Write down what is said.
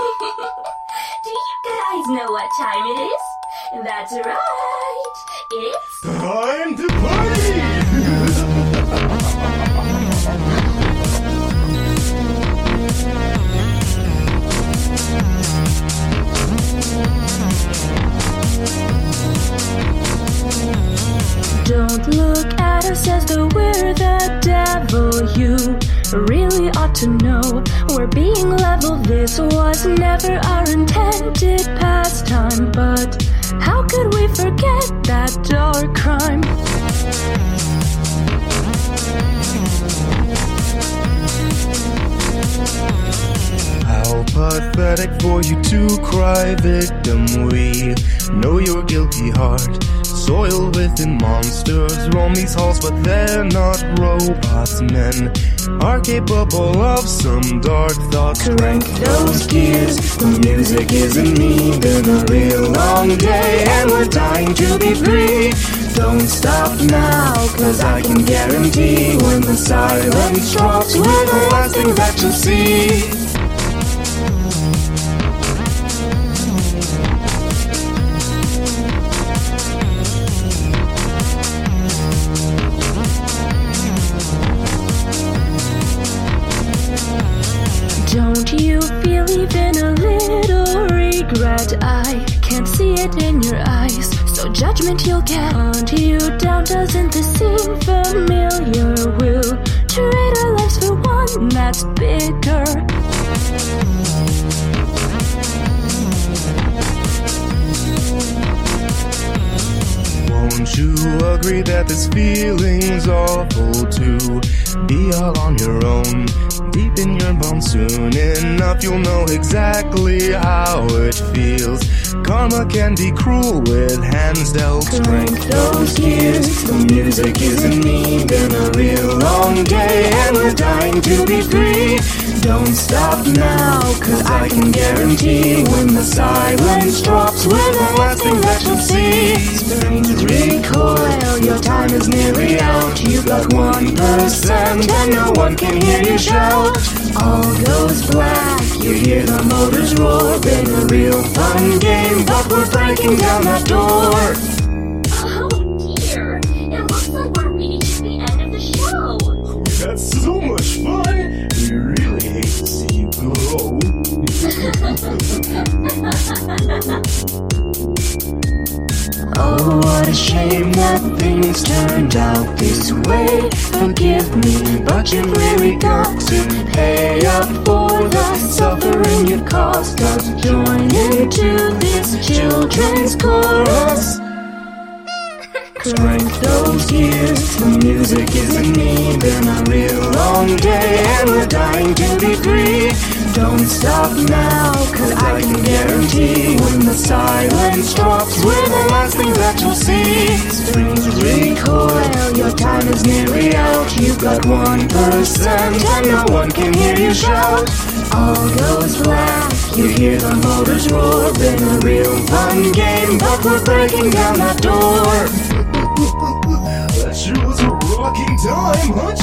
Do you guys know what time it is? That's right. It's Time to party! Don't look at us as though we're the devil. You really ought to know we're being level. This was never our intended pastime, but how could we forget that dark crime? How pathetic for you to cry victim. We know your guilty heart. Soiled within monsters roam these halls, but they're not robots. Men are capable of some dark thoughts. Crank those gears. The music isn't me. Been a real long day, and we're dying to be free. Don't stop now, cause I can guarantee when the silence drops, we're the last thing that you'll see. Regret? I can't see it in your eyes. So judgment you'll get onto you down. Doesn't this seem familiar? We'll trade our lives for one that's bigger. Agree that this feeling's awful to be all on your own? Deep in your bones, soon enough you'll know exactly how it feels. Karma can be cruel with hands dealt Crank those gears. The music isn't me, been a real long day, and we're dying to be free. Don't stop now, cause I can guarantee when the silence drops, we're the last thing that you'll see. Springs recoil, your time is nearly out. You've got one percent, and no one can hear you shout. All goes black, you hear the motors roar. Been a real fun game, but we're breaking down that door. oh, what a shame that things turned out this way. Forgive me, but you've really got to pay up for the suffering you caused us. Join into this children's chorus. Crank those gears, the music isn't me. Been a real long day, and we're dying to be free. Don't stop now, cause I can guarantee when the silence drops, we're the last thing that you'll see. Springs recoil, your time is nearly out. You've got one percent, and no one can hear you shout. All goes black, you hear the motors roar. Been a real fun game, but we're breaking down that door. That sure was a rocking time, huh,